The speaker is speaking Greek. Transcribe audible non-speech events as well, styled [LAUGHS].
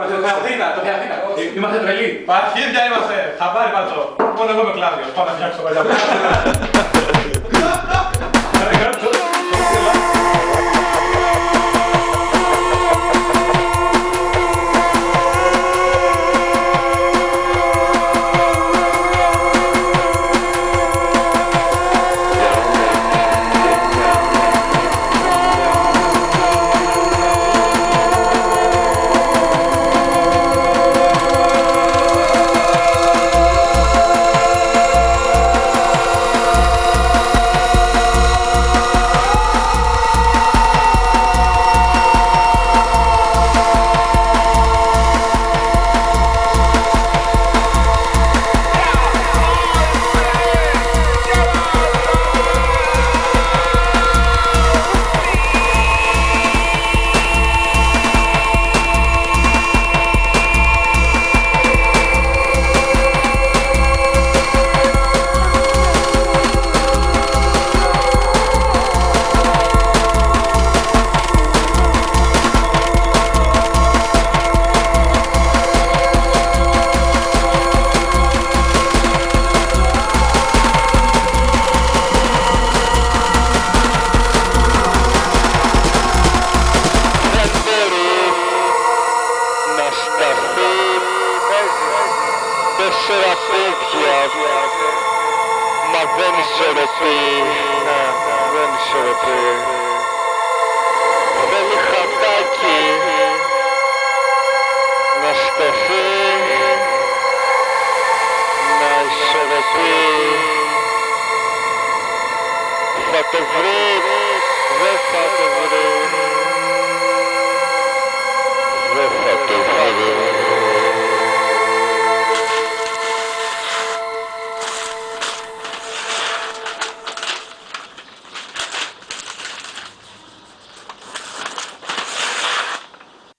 Είμαστε το Αθήνα, το Αθήνα. Είμαστε τρελοί. Αρχίδια είμαστε. Χαμπάρι πατρό. Μόνο εγώ με κλάδιο. Πάω να φτιάξω παλιά [LAUGHS] τέσσερα πόδια. Μα δεν ισορροπεί. Ναι, δεν ισορροπεί. Θέλει χατάκι να σταθεί να ισορροπεί. Θα το βρεις. Δεν θα το βρεις